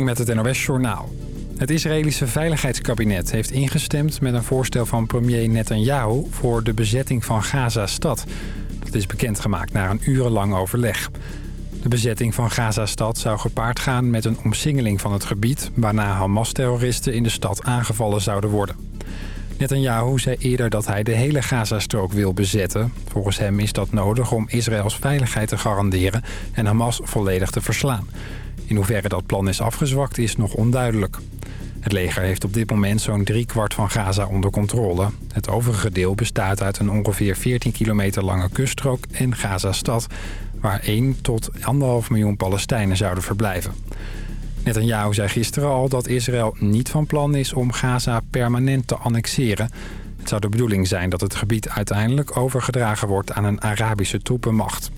Met het NOS Journaal. Het Israëlische Veiligheidskabinet heeft ingestemd met een voorstel van premier Netanyahu... voor de bezetting van Gaza-stad. Dat is bekendgemaakt na een urenlang overleg. De bezetting van Gaza-stad zou gepaard gaan met een omsingeling van het gebied... waarna Hamas-terroristen in de stad aangevallen zouden worden. Netanyahu zei eerder dat hij de hele Gazastrook wil bezetten. Volgens hem is dat nodig om Israëls veiligheid te garanderen en Hamas volledig te verslaan. In hoeverre dat plan is afgezwakt is nog onduidelijk. Het leger heeft op dit moment zo'n driekwart van Gaza onder controle. Het overige deel bestaat uit een ongeveer 14 kilometer lange kuststrook en Gaza-stad... waar 1 tot 1,5 miljoen Palestijnen zouden verblijven. Netanyahu zei gisteren al dat Israël niet van plan is om Gaza permanent te annexeren. Het zou de bedoeling zijn dat het gebied uiteindelijk overgedragen wordt aan een Arabische troepenmacht.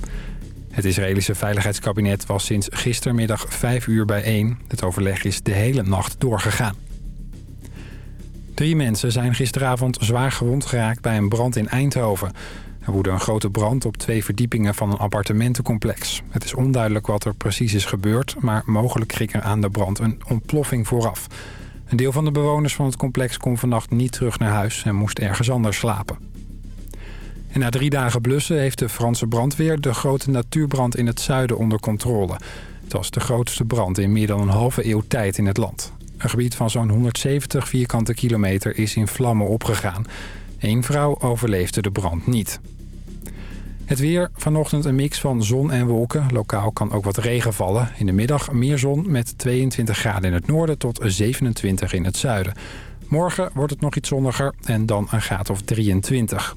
Het Israëlische Veiligheidskabinet was sinds gistermiddag 5 uur bijeen. Het overleg is de hele nacht doorgegaan. Drie mensen zijn gisteravond zwaar gewond geraakt bij een brand in Eindhoven. Er woedde een grote brand op twee verdiepingen van een appartementencomplex. Het is onduidelijk wat er precies is gebeurd... maar mogelijk ging er aan de brand een ontploffing vooraf. Een deel van de bewoners van het complex kon vannacht niet terug naar huis... en moest ergens anders slapen. En na drie dagen blussen heeft de Franse brandweer... de grote natuurbrand in het zuiden onder controle. Het was de grootste brand in meer dan een halve eeuw tijd in het land. Een gebied van zo'n 170 vierkante kilometer is in vlammen opgegaan... Eén vrouw overleefde de brand niet. Het weer, vanochtend een mix van zon en wolken. Lokaal kan ook wat regen vallen. In de middag meer zon met 22 graden in het noorden tot 27 in het zuiden. Morgen wordt het nog iets zonniger en dan een graad of 23.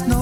no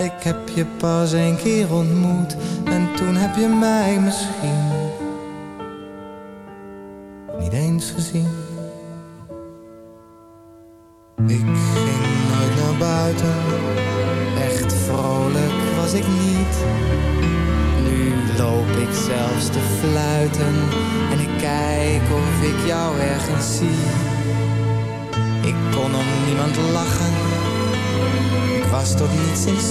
Ik heb je pas een keer ontmoet en toen heb je mij misschien niet eens gezien.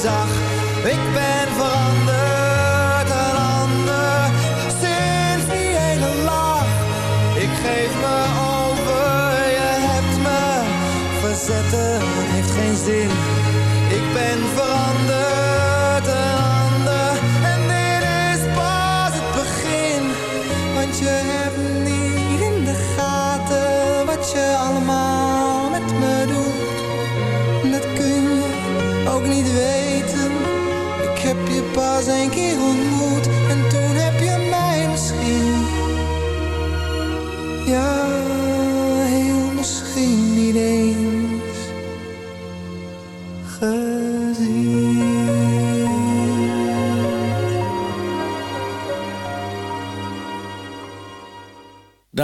zag. Ik ben veranderd,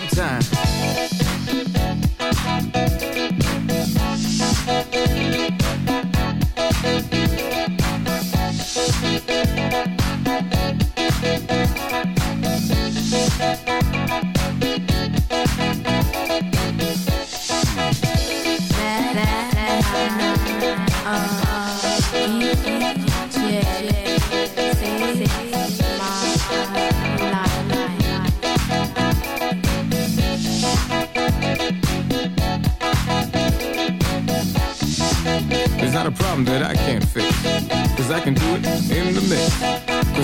sometime.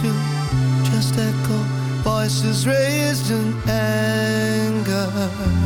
To just echo voices raised in anger.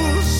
close.